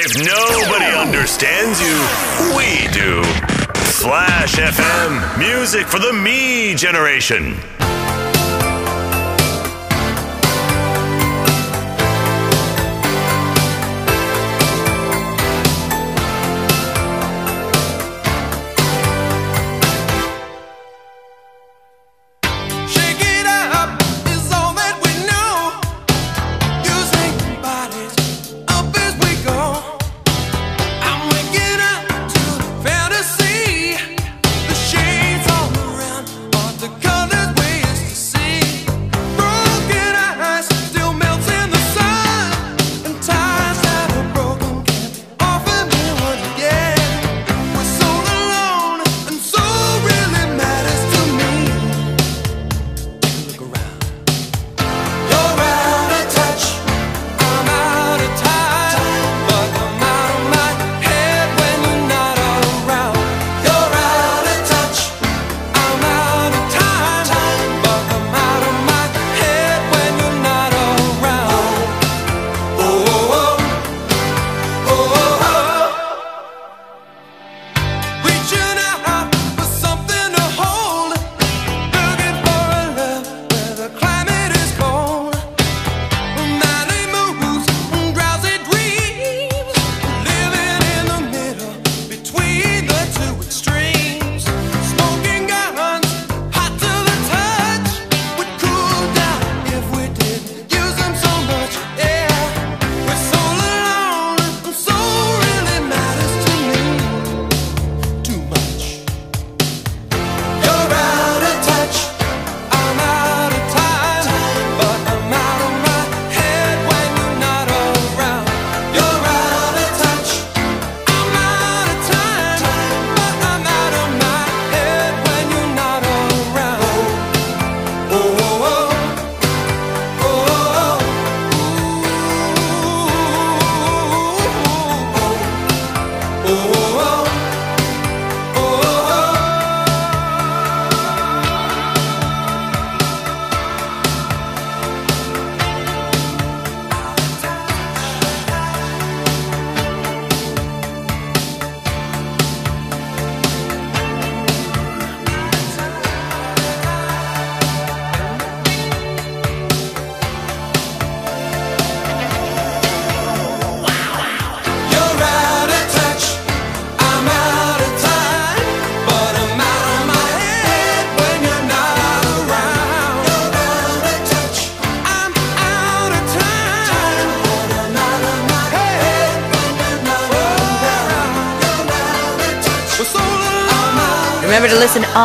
If nobody understands you, we do. Flash FM, music for the me generation.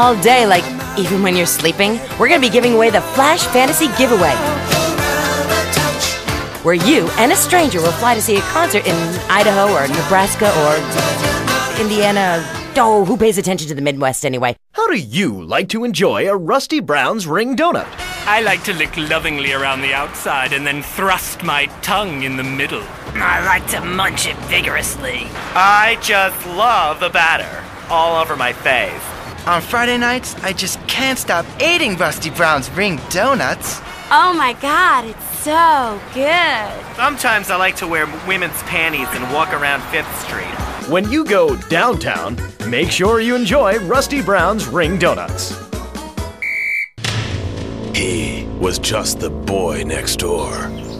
All day, like even when you're sleeping. We're going to be giving away the Flash Fantasy Giveaway, You're out of touch. where you and a stranger will fly to see a concert in Idaho or Nebraska or Indiana. Oh, who pays attention to the Midwest anyway? How do you like to enjoy a Rusty Brown's ring donut? I like to lick lovingly around the outside and then thrust my tongue in the middle. I like to munch it vigorously. I just love the batter all over my face. On Friday nights, I just can't stop eating Rusty Brown's ring donuts. Oh my god, it's so good. Sometimes I like to wear women's panties and walk around Fifth Street. When you go downtown, make sure you enjoy Rusty Brown's ring donuts. He was just the boy next door.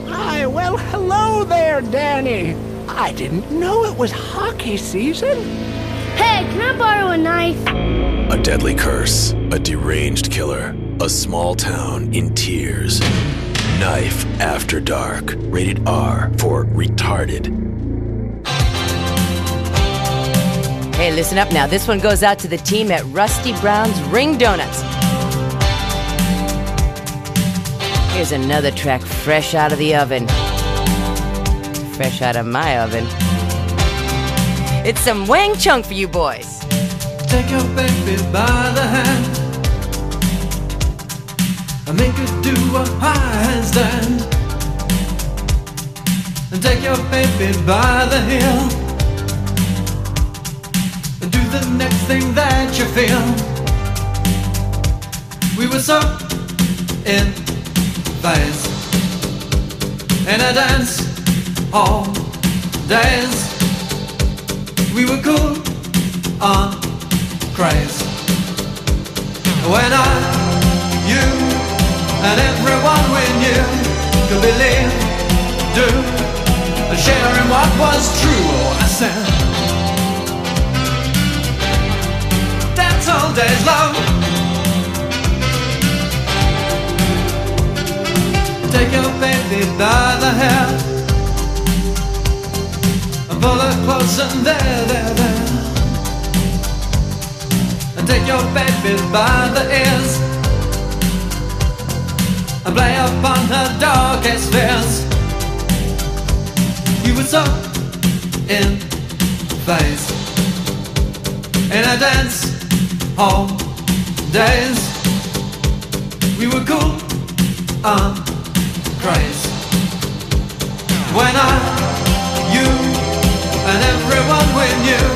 Hi, well, hello there, Danny. I didn't know it was hockey season. Hey, can I borrow a knife? A deadly curse, a deranged killer, a small town in tears. Knife After Dark, rated R for retarded. Hey, listen up now. This one goes out to the team at Rusty Brown's Ring Donuts. Here's another track fresh out of the oven. Fresh out of my oven. It's some Wang Chung for you boys. Take your baby by the hand and make her do a handstand. And take your baby by the heel and do the next thing that you feel. We were so in phase in a dance hall days. We were cool on craze. When I, you, and everyone we knew could believe, do, and share in what was true. I said, that's all days, love. Take your baby by the hair and pull her close and there, there, there. And take your baby by the ears and play upon her darkest fears. You were so in phase in a dance hall days. We were cool on craze when I, and everyone we knew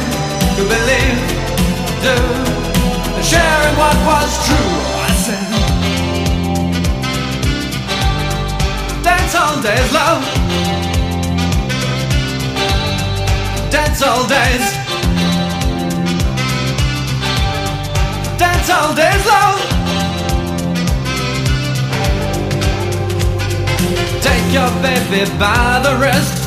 could believe, do, and share in what was true. I said, dance all days, love. Dance all days. Dance all days, love. Take your baby by the wrist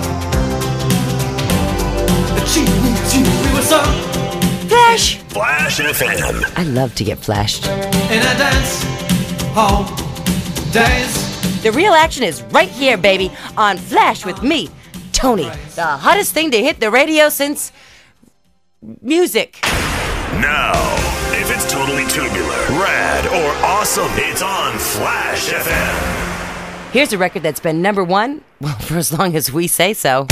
And she needs you We were so Flash! Flash FM. I love to get flashed. in a dance hall days The real action is right here, baby, on Flash with me, Tony. The hottest thing to hit the radio since music. Now, if it's totally tubular, rad, or awesome, it's on Flash FM. Here's a record that's been number one, well, for as long as we say so.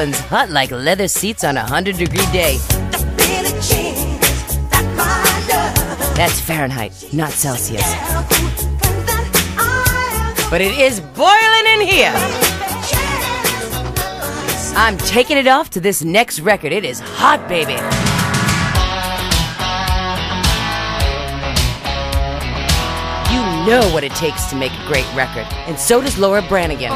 Poland's hot like leather seats on a 100 degree day. That's Fahrenheit, not Celsius. But it is boiling in here. I'm taking it off to this next record. It is hot, baby. You know what it takes to make a great record, and so does Laura Branigan.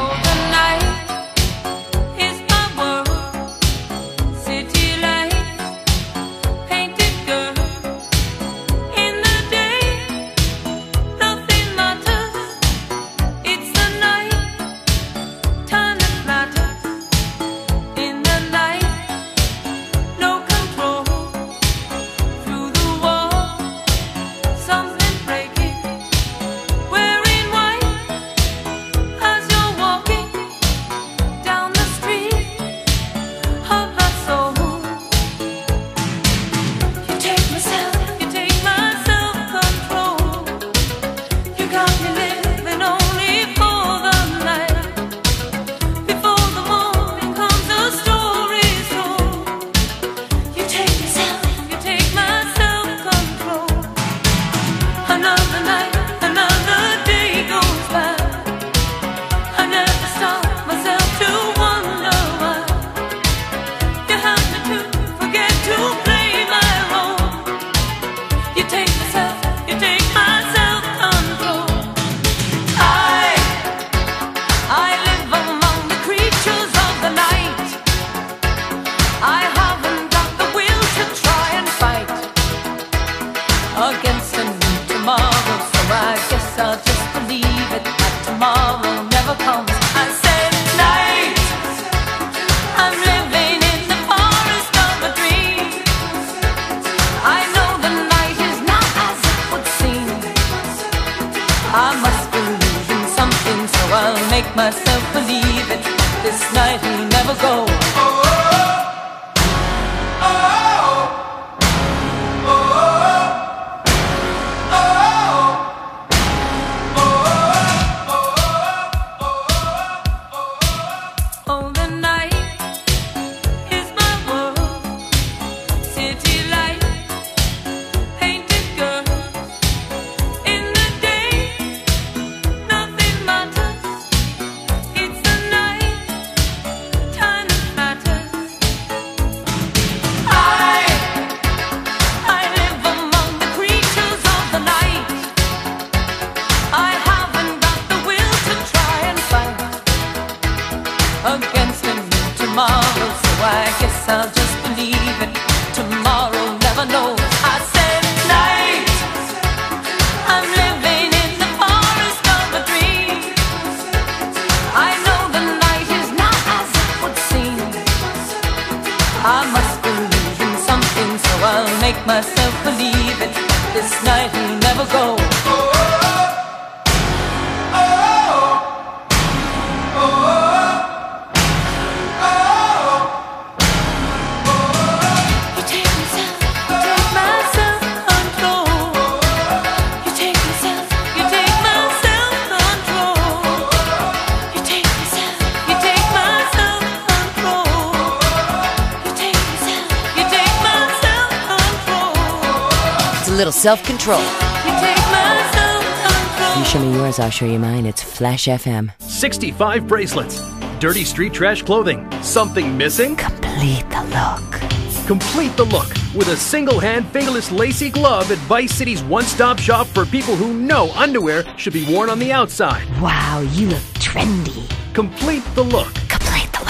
Self control. You take my self-control. You show me yours, I'll show you mine. It's Flash FM. 65 bracelets. Dirty street trash clothing. Something missing? Complete the look. Complete the look with a single hand fingerless lacy glove at Vice City's one stop shop for people who know underwear should be worn on the outside. Wow, you look trendy. Complete the look. Complete the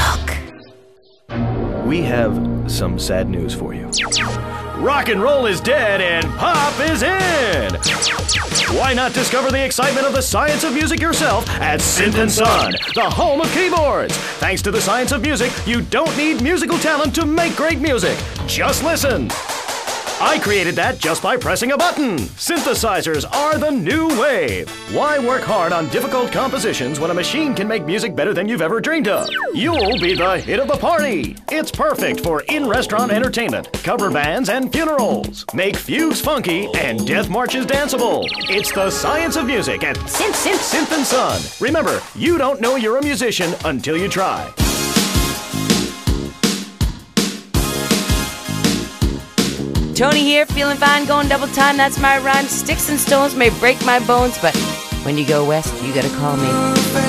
look. We have some sad news for you. Rock and roll is dead and pop is in! Why not discover the excitement of the science of music yourself at Synth and Son, the home of keyboards? Thanks to the science of music, you don't need musical talent to make great music. Just listen. I created that just by pressing a button. Synthesizers are the new wave. Why work hard on difficult compositions when a machine can make music better than you've ever dreamed of? You'll be the hit of the party. It's perfect for in-restaurant entertainment, cover bands, and funerals. Make fugues funky and death marches danceable. It's the science of music at Synth Synth Synth and Son. Remember, you don't know you're a musician until you try. Tony here, feeling fine, going double time. That's my rhyme. Sticks and stones may break my bones, but when you go west, you gotta call me.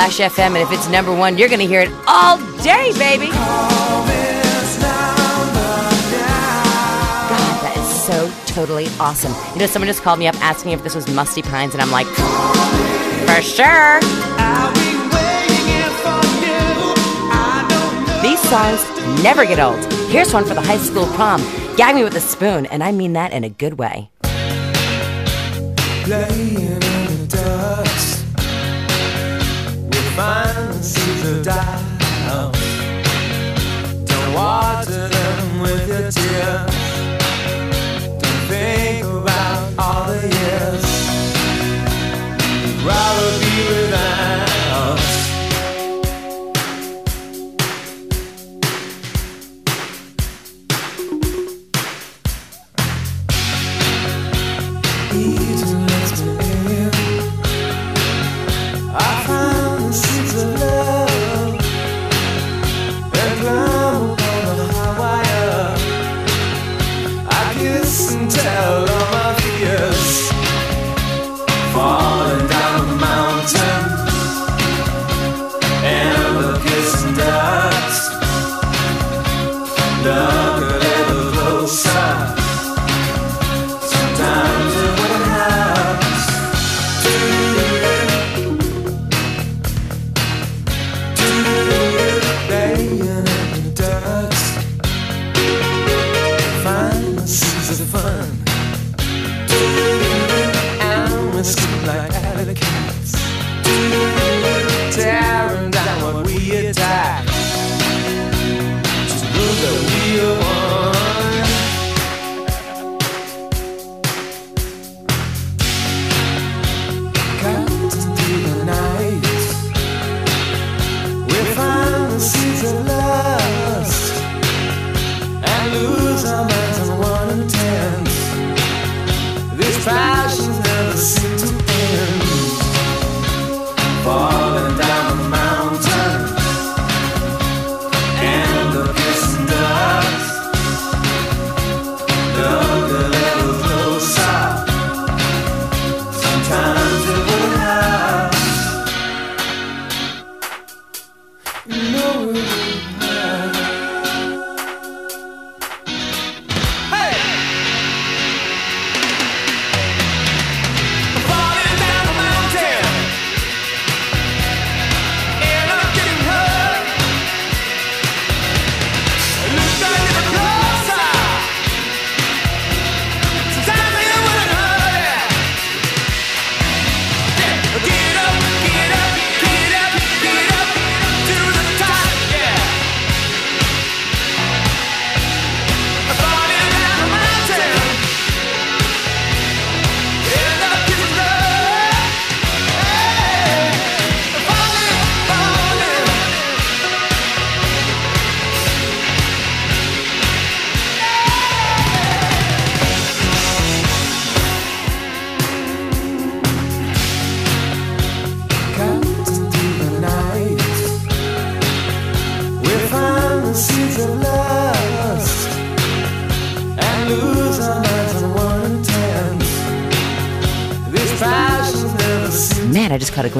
Flash FM, and if it's number one, you're gonna hear it all day, baby. God, that is so totally awesome. You know, someone just called me up asking if this was Musty Pines, and I'm like, for sure. These songs never get old. Here's one for the high school prom. Gag me with a spoon, and I mean that in a good way. Laying with seeds of doubt. Don't water them with your tears. Don't think about all the years. You'd rather be without.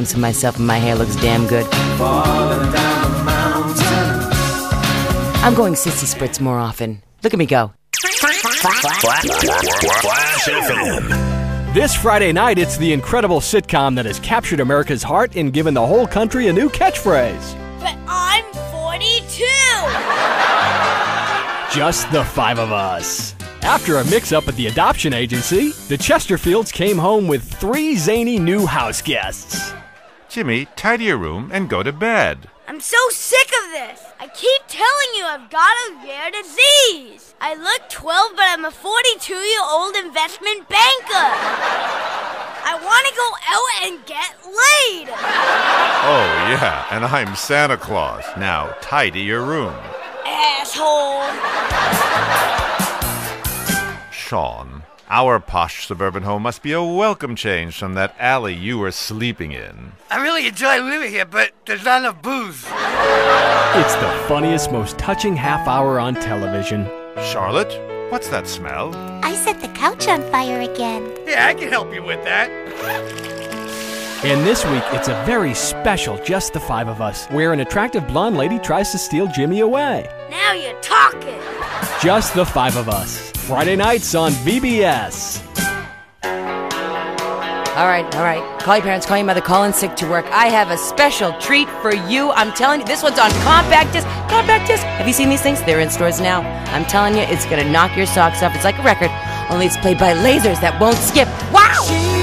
Man, I just caught a glimpse of myself and my hair looks damn good. falling down the mountain. I'm going sissy spritz more often. Look at me go. Flash FM. This Friday night, it's the incredible sitcom that has captured America's heart and given the whole country a new catchphrase. But I'm 42! Just the five of us. After a mix up at the adoption agency, the Chesterfields came home with three zany new house guests. Jimmy, tidy your room and go to bed. I'm so sick of this! I keep telling you I've got a rare disease! I look 12, but I'm a 42 year old investment banker! I want to go out and get laid! Oh, yeah, and I'm Santa Claus. Now, tidy your room. Asshole! Sean, our posh suburban home must be a welcome change from that alley you were sleeping in. I really enjoy living here, but there's not enough booze. It's the funniest, most touching half hour on television. Charlotte, what's that smell? I set the couch on fire again. Yeah, I can help you with that. And this week, it's a very special Just the Five of Us, where an attractive blonde lady tries to steal Jimmy away. Now you're talking! Just the Five of Us. Friday nights on VBS. All right, all right. Call your parents, call your mother, call in sick to work. I have a special treat for you. I'm telling you, this one's on compact disc. Compact disc. Have you seen these things? They're in stores now. I'm telling you, it's gonna knock your socks off. It's like a record, only it's played by lasers that won't skip. Wow!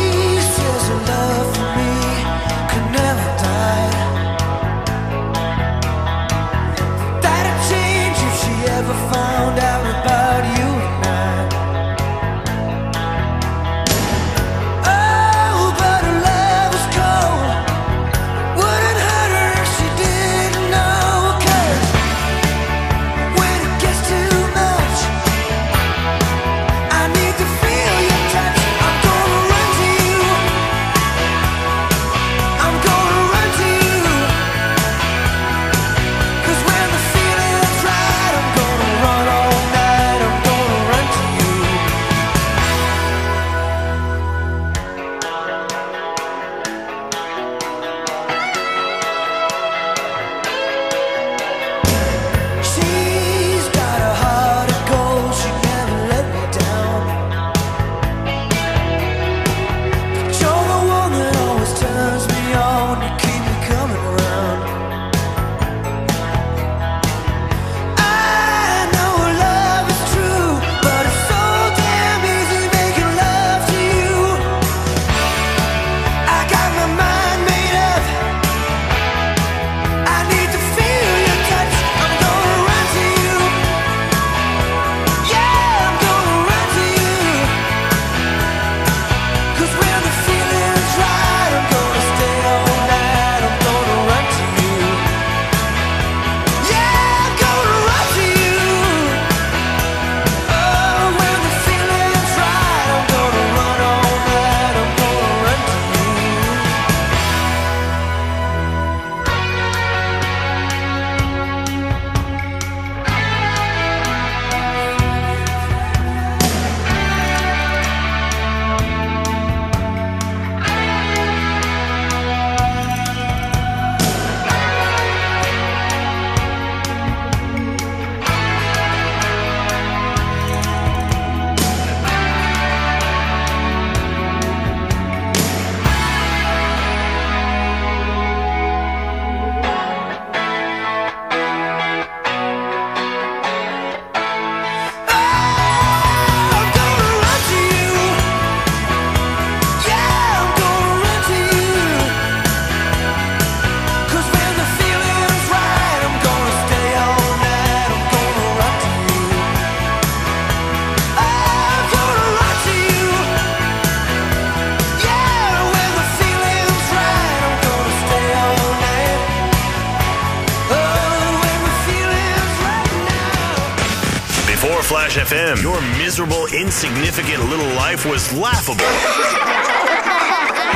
miserable, insignificant little life was laughable.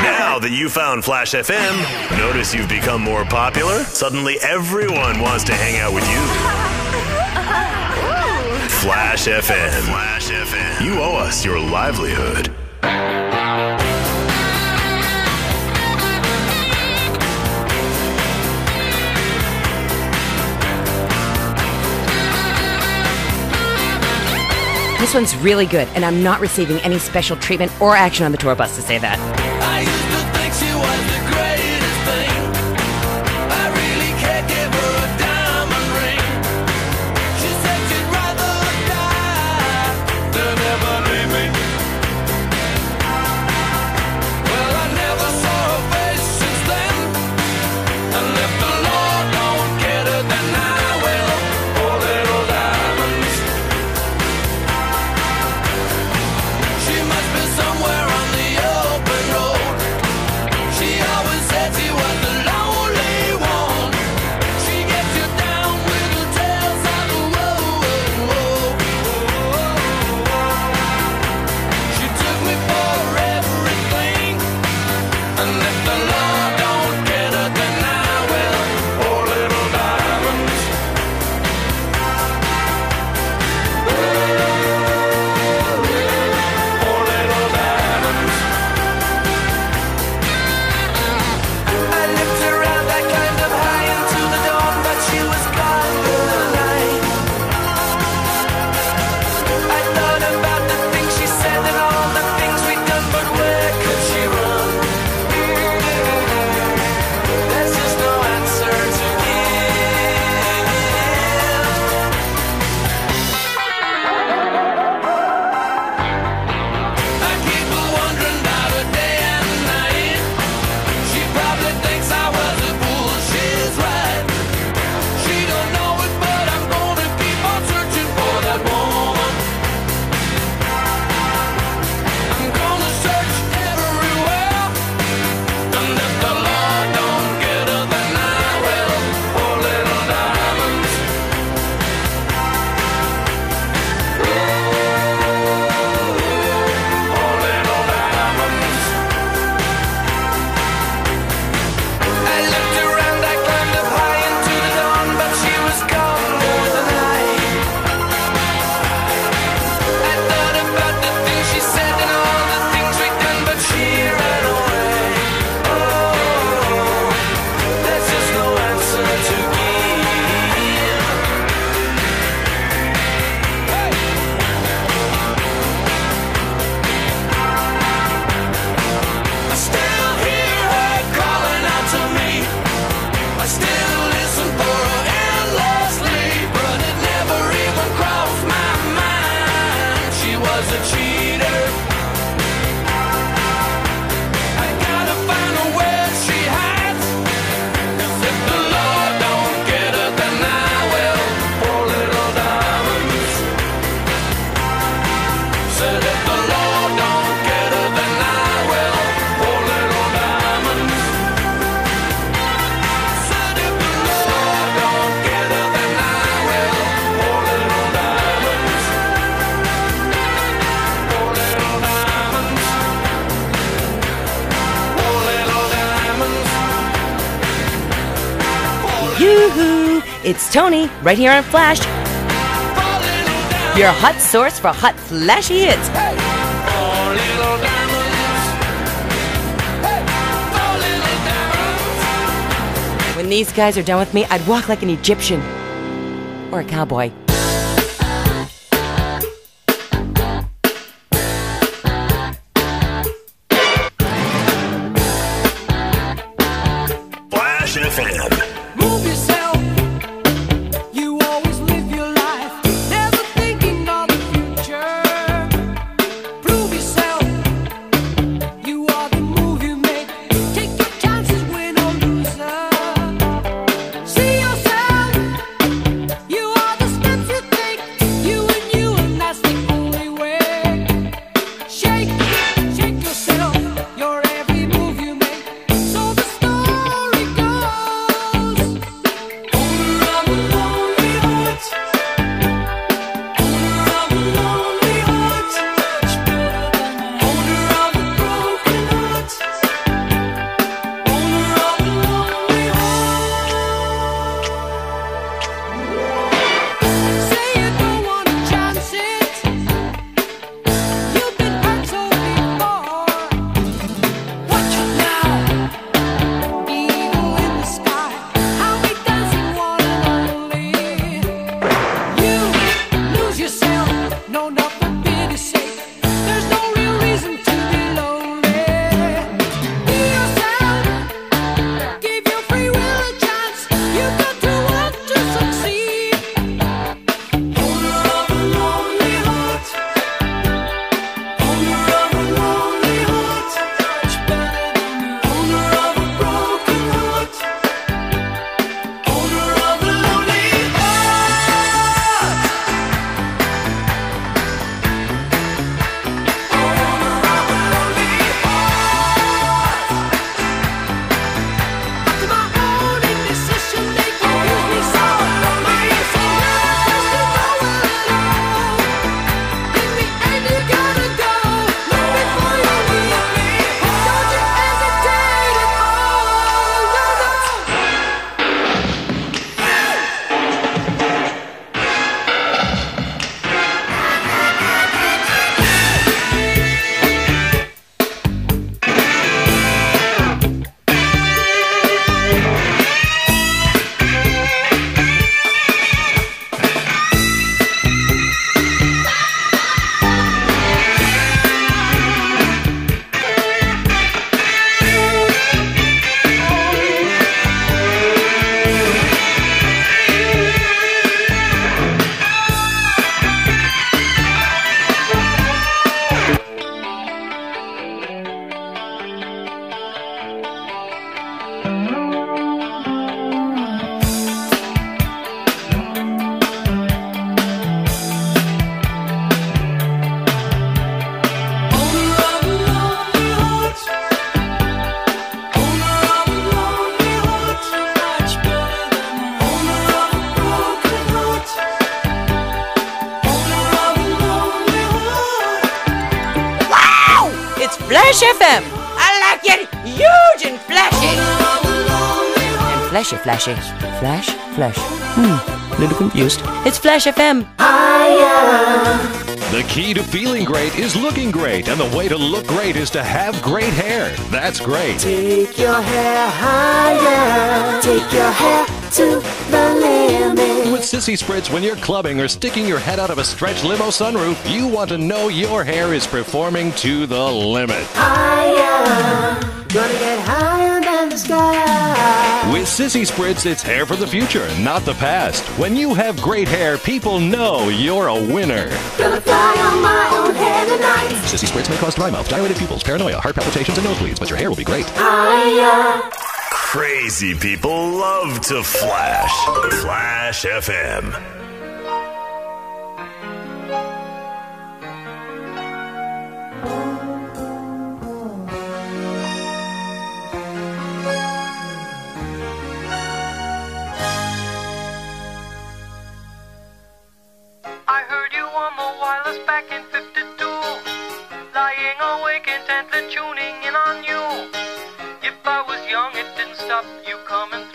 now that you found Flash FM, notice you've become more popular? Suddenly everyone wants to hang out with you. Flash FM. Flash FM. You owe us your livelihood. This one's really good, and I'm not receiving any special treatment or action on the tour bus to say that. Toni, right here on Flash. Your hot source for hot, flashy hits. When these guys are done with me, I'd walk like an Egyptian or a cowboy. Flashy, flashy. Flash, flash. Hmm, little confused. It's Flash FM. Hiya. The key to feeling great is looking great, and the way to look great is to have great hair. That's great. Take your hair higher. Take your hair to the limit. With Sissy Spritz, when you're clubbing or sticking your head out of a stretch limo sunroof, you want to know your hair is performing to the limit. Higher. Gonna get higher than the sky. With Sissy Spritz, it's hair for the future, not the past. When you have great hair, people know you're a winner. Gonna fly on my own hair tonight. Sissy Spritz may cause dry mouth, dilated pupils, paranoia, heart palpitations, and nosebleeds, but your hair will be great. Higher. Uh. Crazy people love to flash. Flash FM. Wireless back in 52. Lying awake intently tuning in on you. If I was young, it didn't stop you coming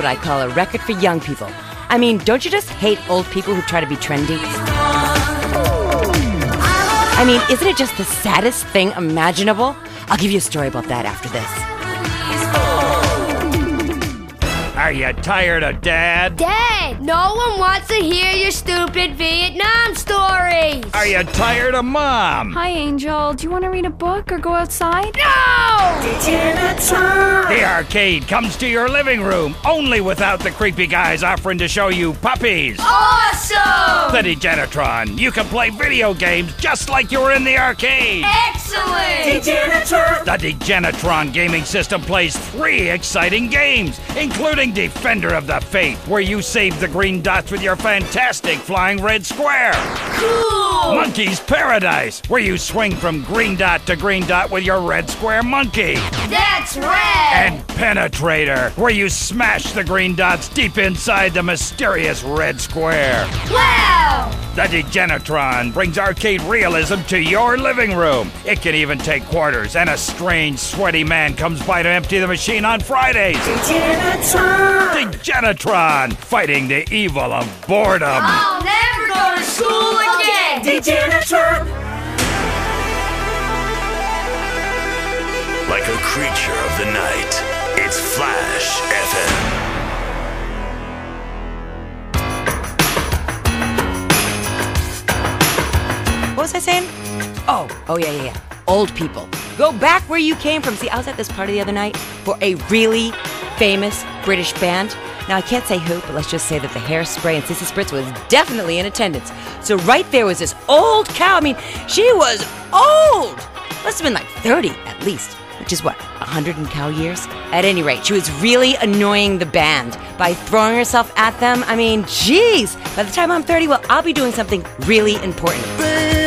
what I call a record for young people. I mean, don't you just hate old people who try to be trendy? I mean, isn't it just the saddest thing imaginable? I'll give you a story about that after this. Are you tired of dad? Dad, no one wants to hear your stupid Vietnam stories. Are you tired of mom? Hi, Angel. Do you want to read a book or go outside? No! The arcade comes to your living room, only without the creepy guys offering to show you puppies. Awesome! The Degenatron. You can play video games just like you were in the arcade. Excellent! The Degenatron gaming system plays three exciting games, including Defender of the Faith, where you save the green dots with your fantastic flying red square. Cool! Monkey's Paradise, where you swing from green dot to green dot with your red square monkey. That's red! And Penetrator, where you smash the green dots deep inside the mysterious red square. Wow! The Degenatron brings arcade realism to your living room. It can even take quarters, and a strange, sweaty man comes by to empty the machine on Fridays. Degenatron! Degenatron, fighting the evil of boredom. I'll never go to school again! Degenatron! Like a creature of the night, it's Flash FM. What was I saying? Oh, oh yeah, yeah, yeah. Old people. Go back where you came from. See, I was at this party the other night for a really famous British band. Now, I can't say who, but let's just say that the hairspray and Sissy Spritz was definitely in attendance. So, right there was this old cow. I mean, she was old. Must have been like 30 at least, which is what, 100 and cow years? At any rate, she was really annoying the band by throwing herself at them. I mean, geez, by the time I'm 30, well, I'll be doing something really important.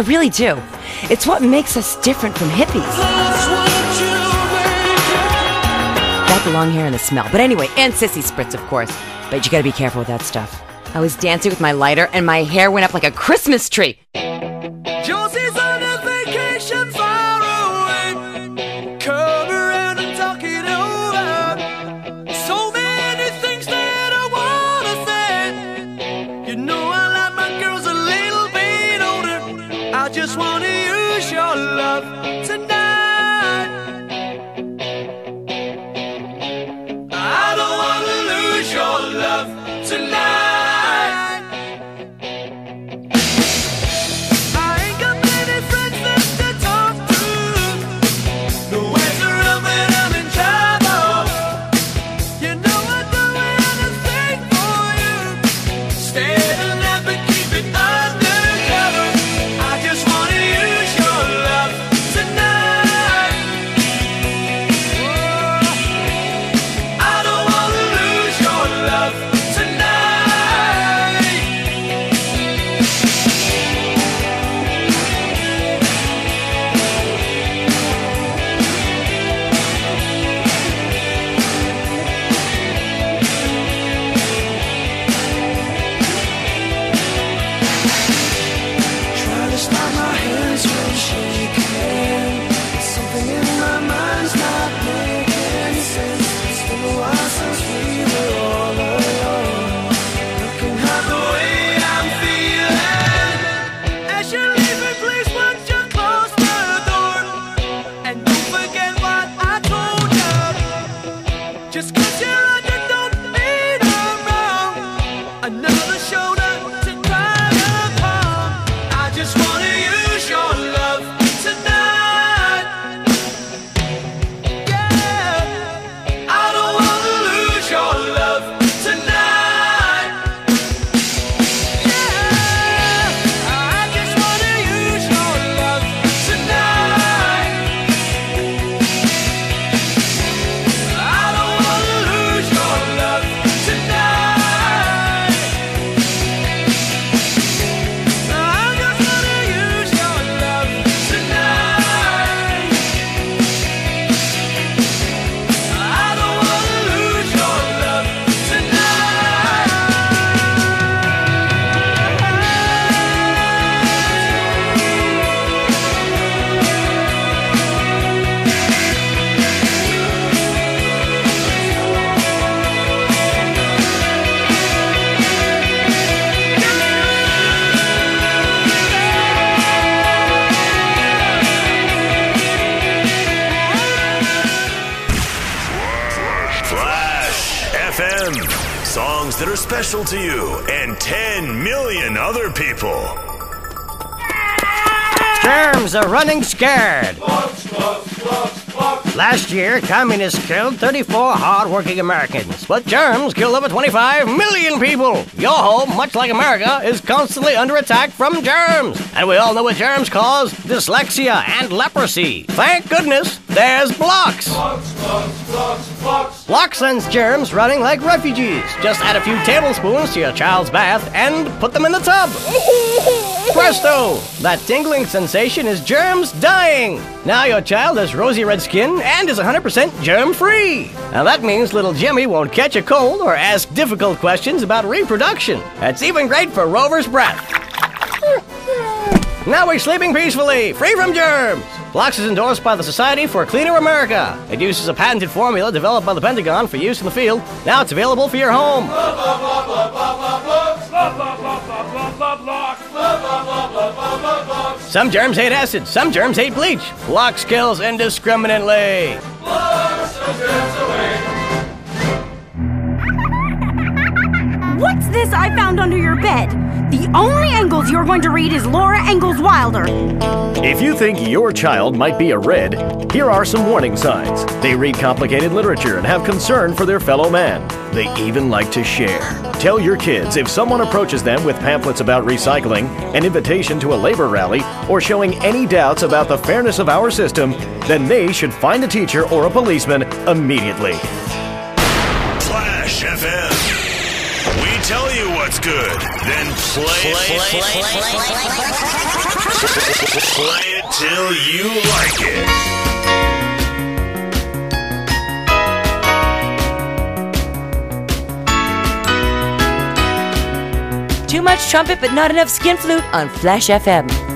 I really do. It's what makes us different from hippies. That the long hair and the smell. But anyway, and sissy spritz, of course. But you gotta be careful with that stuff. I was dancing with my lighter, and my hair went up like a Christmas tree. To you and 10 million other people. Germs are running scared. Last year, communists killed 34 hard-working Americans, but germs killed over 25 million people. Your home, much like America, is constantly under attack from germs. And we all know what germs cause dyslexia and leprosy. Thank goodness there's blocks. Block sends germs running like refugees. Just add a few tablespoons to your child's bath and put them in the tub. Presto! That tingling sensation is germs dying. Now your child has rosy red skin and is 100% germ free. Now that means little Jimmy won't catch a cold or ask difficult questions about reproduction. That's even great for Rover's breath. Now we're sleeping peacefully, free from germs. Blocks is endorsed by the Society for Cleaner America. It uses a patented formula developed by the Pentagon for use in the field. Now it's available for your home. Some germs hate acid, some germs hate bleach. Blocks kills indiscriminately. What's this I found under your bed? The only Engels you're going to read is Laura Ingalls Wilder. If you think your child might be a red, here are some warning signs. They read complicated literature and have concern for their fellow man. They even like to share. Tell your kids if someone approaches them with pamphlets about recycling, an invitation to a labor rally, or showing any doubts about the fairness of our system, then they should find a teacher or a policeman immediately. tell you what's good, then play, play, play, play, play, play, play, play it till you like it. Too much trumpet, but not enough skin flute on Flash FM.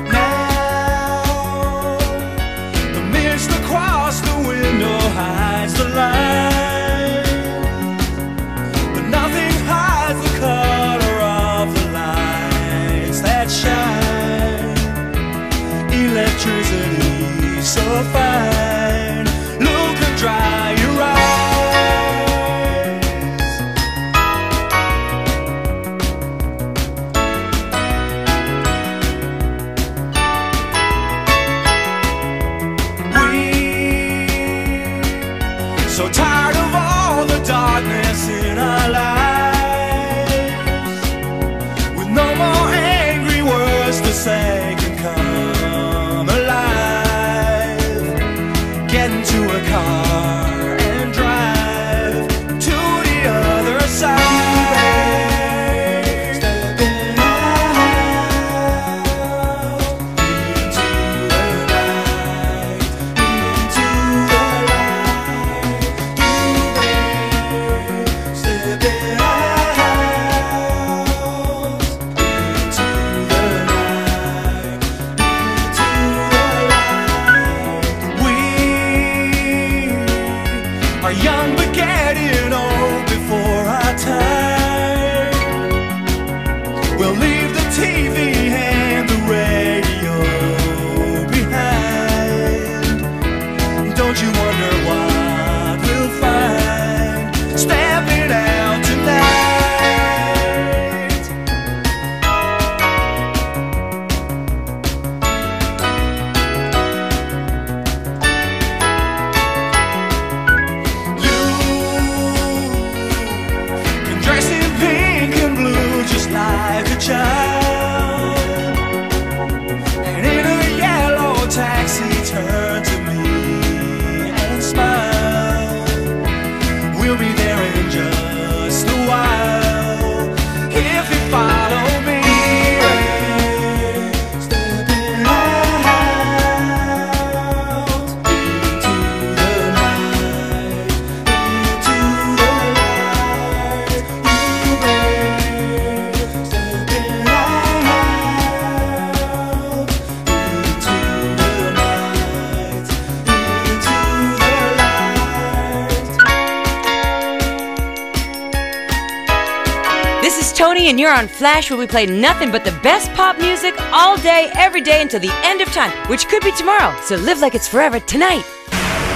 on Flash, where we play nothing but the best pop music all day, every day until the end of time, which could be tomorrow. So live like it's forever tonight.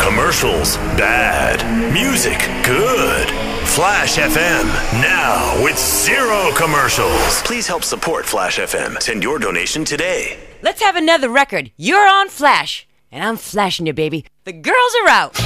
Commercials bad, music good. Flash FM now with zero commercials. Please help support Flash FM. Send your donation today. Let's have another record. You're on Flash, and I'm flashing you, baby. The girls are out.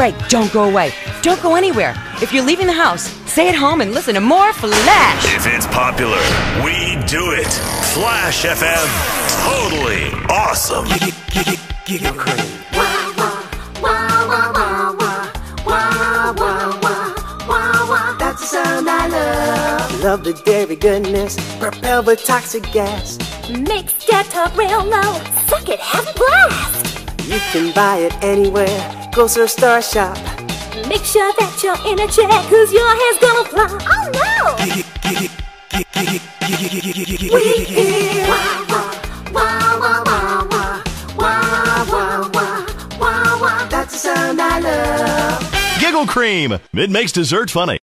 Break. Don't go away. Don't go anywhere. If you're leaving the house, stay at home and listen to more Flash. If it's popular, we do it. Flash FM. Totally awesome. Giggle cream. That's the sound I love. Love the dairy goodness, propelled with toxic gas. Makes that talk real low. Suck it, have a blast. You can buy it anywhere grocer store shop. Make sure that you're in a check, cause your hair's gonna fly. Oh no! Giggle cream! It makes dessert funny.